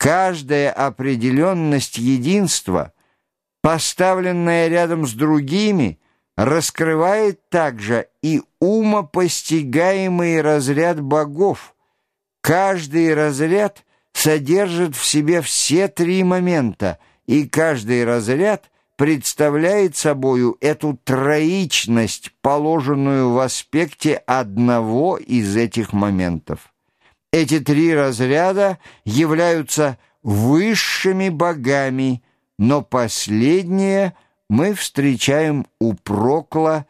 Каждая определенность единства, поставленная рядом с другими, раскрывает также и умопостигаемый разряд богов. Каждый разряд содержит в себе все три момента, и каждый разряд представляет собою эту троичность, положенную в аспекте одного из этих моментов. Эти три разряда являются высшими богами, но последние мы встречаем у Прокла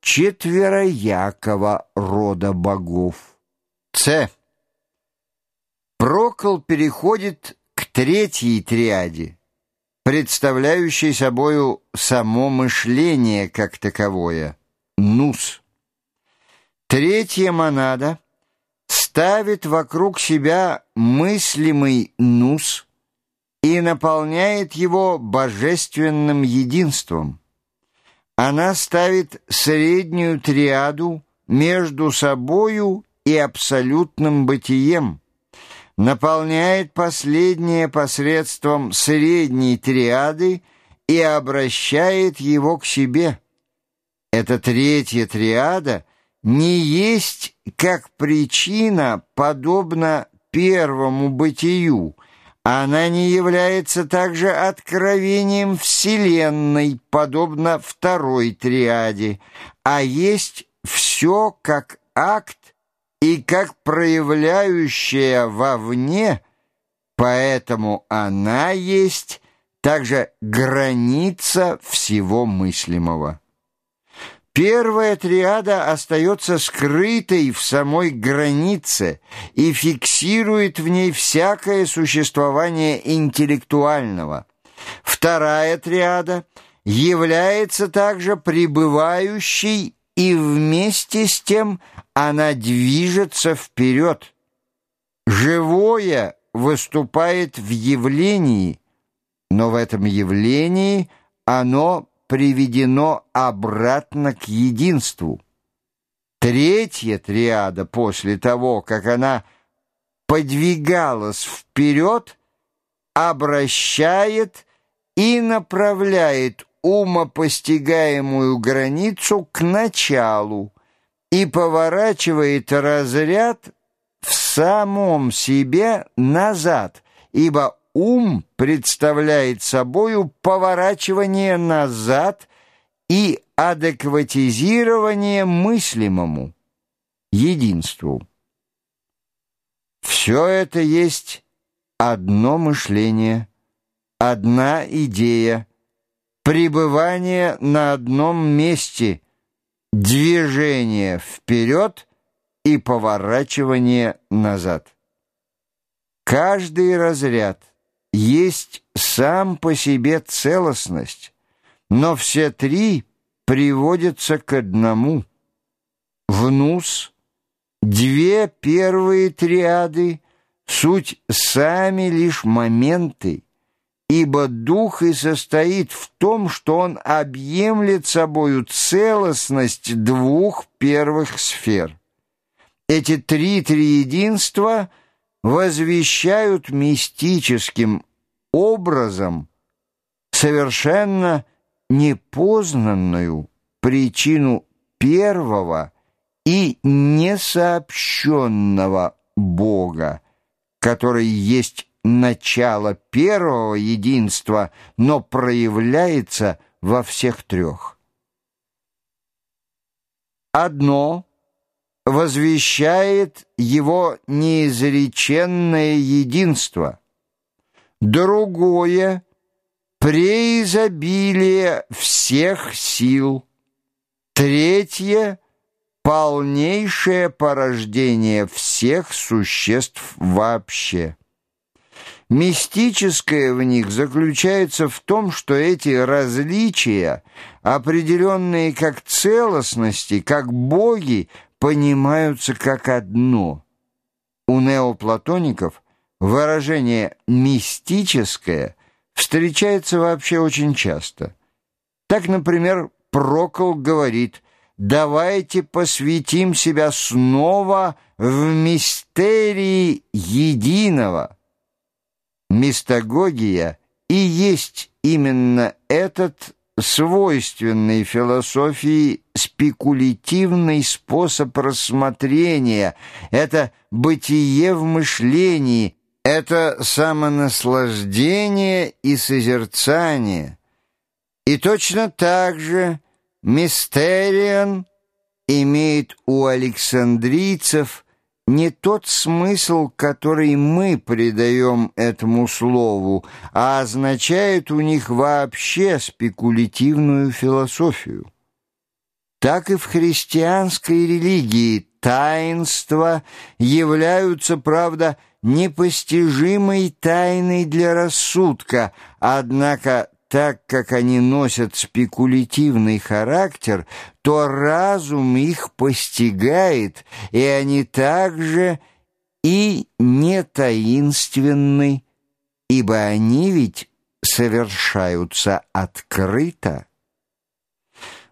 четвероякого рода богов. С. Прокл переходит к третьей триаде, представляющей собою само мышление как таковое, нус. Третья монада — ставит вокруг себя мыслимый нус и наполняет его божественным единством. Она ставит среднюю триаду между собою и абсолютным бытием, наполняет последнее посредством средней триады и обращает его к себе. Эта третья триада не есть как причина подобна первому бытию, она не является также откровением Вселенной, подобно второй триаде, а есть все как акт и как проявляющая вовне, поэтому она есть также граница всего мыслимого. Первая триада остается скрытой в самой границе и фиксирует в ней всякое существование интеллектуального. Вторая триада является также пребывающей, и вместе с тем она движется вперед. Живое выступает в явлении, но в этом явлении оно приведено обратно к единству. Третья триада после того, как она подвигалась вперед, обращает и направляет умопостигаемую границу к началу и поворачивает разряд в самом себе назад, ибо ум представляет собою поворачивание назад и адекватизирование мыслимому, единству. Все это есть одно мышление, одна идея, пребывание на одном месте, движение вперед и поворачивание назад. Каждый разряд — есть сам по себе целостность, но все три приводятся к одному. Внус, две первые триады — суть сами лишь моменты, ибо дух и состоит в том, что он объемлет собою целостность двух первых сфер. Эти три триединства — возвещают мистическим образом совершенно непознанную причину первого и несообщенного Бога, который есть начало первого единства, но проявляется во всех трех. Одно возвещает его неизреченное единство. Другое — преизобилие всех сил. Третье — полнейшее порождение всех существ вообще. Мистическое в них заключается в том, что эти различия, определенные как целостности, как боги, понимаются как одно. У неоплатоников выражение «мистическое» встречается вообще очень часто. Так, например, Прокол говорит «давайте посвятим себя снова в мистерии единого». Мистагогия и есть именно этот свойственный философии спекулятивный способ рассмотрения, это бытие в мышлении, это самонаслаждение и созерцание. И точно так же мистериан имеет у александрийцев не тот смысл, который мы придаем этому слову, а означает у них вообще спекулятивную философию. Так и в христианской религии таинства являются, правда, непостижимой тайной для рассудка, однако так как они носят спекулятивный характер, то разум их постигает, и они также и не таинственны, ибо они ведь совершаются открыто.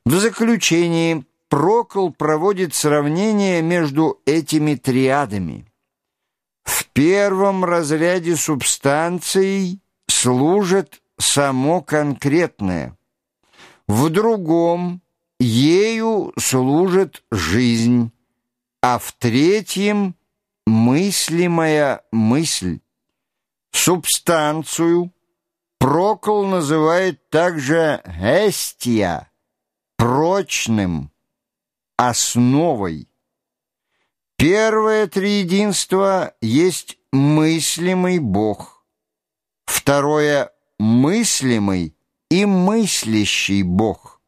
В заключении Прокол проводит сравнение между этими триадами. В первом разряде субстанций служат само конкретное. В другом ею служит жизнь, а в третьем — мыслимая мысль. Субстанцию Прокол называет также эстия, прочным, основой. Первое триединство есть мыслимый Бог, второе мыслимый и мыслящий Бог,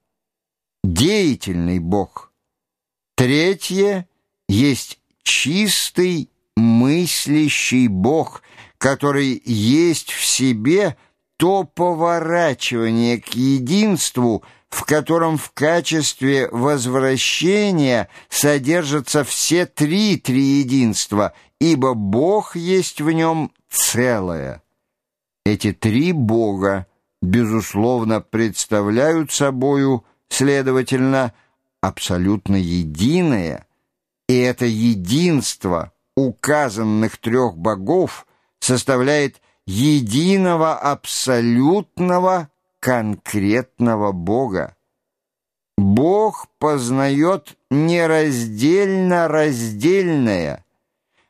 деятельный Бог. Третье есть чистый мыслящий Бог, который есть в себе то поворачивание к единству, в котором в качестве возвращения содержатся все три триединства, ибо Бог есть в нем целое. Эти три Бога, безусловно, представляют собою, следовательно, абсолютно единое, и это единство указанных трех богов составляет единого абсолютного конкретного Бога. Бог познает нераздельно раздельное,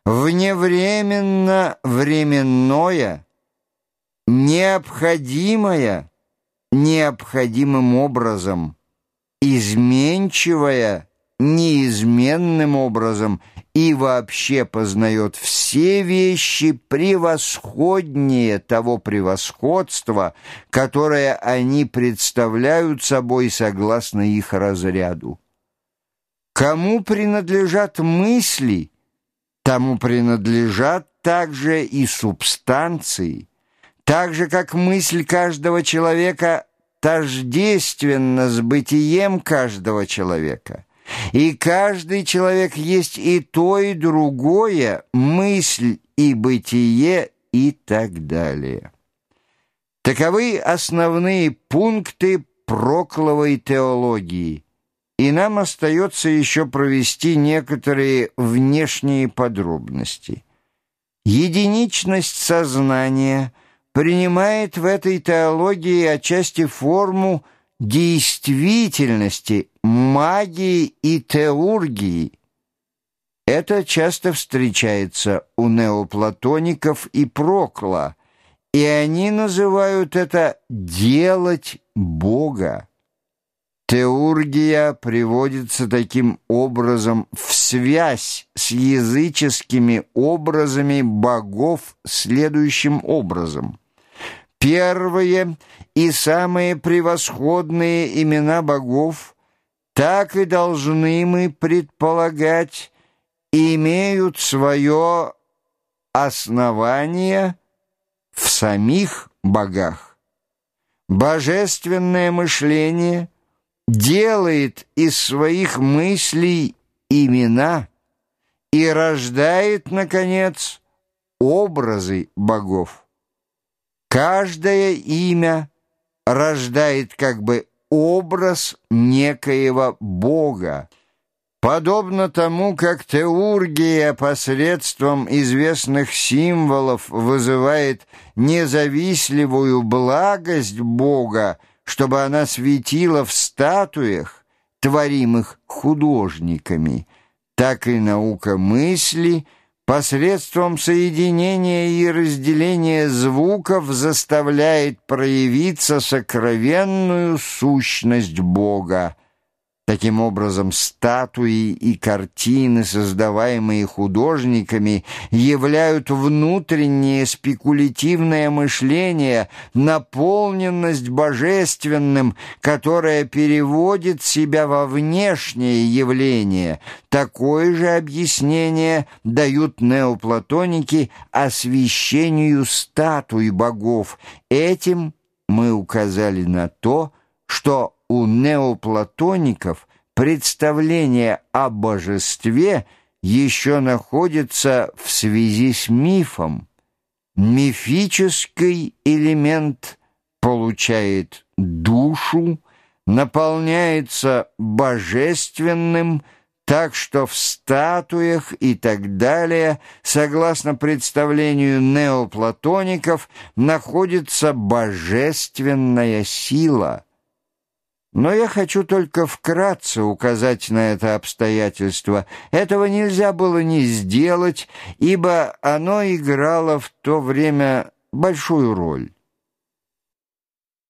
вневременно временное, необходимое необходимым образом, изменчивое неизменным образом и вообще познает все вещи превосходнее того превосходства, которое они представляют собой согласно их разряду. Кому принадлежат мысли, тому принадлежат также и субстанции – так же, как мысль каждого человека тождественна с бытием каждого человека. И каждый человек есть и то, и другое, мысль и бытие и так далее. Таковы основные пункты прокловой теологии, и нам остается еще провести некоторые внешние подробности. Единичность сознания – принимает в этой теологии отчасти форму действительности, магии и теургии. Это часто встречается у неоплатоников и Прокла, и они называют это «делать Бога». Теургия приводится таким образом в связь с языческими образами богов следующим образом – первые и самые превосходные имена богов, так и должны мы предполагать, имеют свое основание в самих богах. Божественное мышление делает из своих мыслей имена и рождает, наконец, образы богов. Каждое имя рождает как бы образ некоего Бога. Подобно тому, как теургия посредством известных символов вызывает независливую благость Бога, чтобы она светила в статуях, творимых художниками, так и наука мысли посредством соединения и разделения звуков заставляет проявиться сокровенную сущность Бога. Таким образом, статуи и картины, создаваемые художниками, являют внутреннее спекулятивное мышление, наполненность божественным, которое переводит себя во внешнее явление. Такое же объяснение дают неоплатоники освящению статуй богов. Этим мы указали на то, что у неоплатоников представление о божестве еще находится в связи с мифом. Мифический элемент получает душу, наполняется божественным, так что в статуях и так далее, согласно представлению неоплатоников, находится божественная сила – но я хочу только вкратце указать на это обстоятельство. Этого нельзя было не сделать, ибо оно играло в то время большую роль.